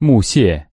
木屑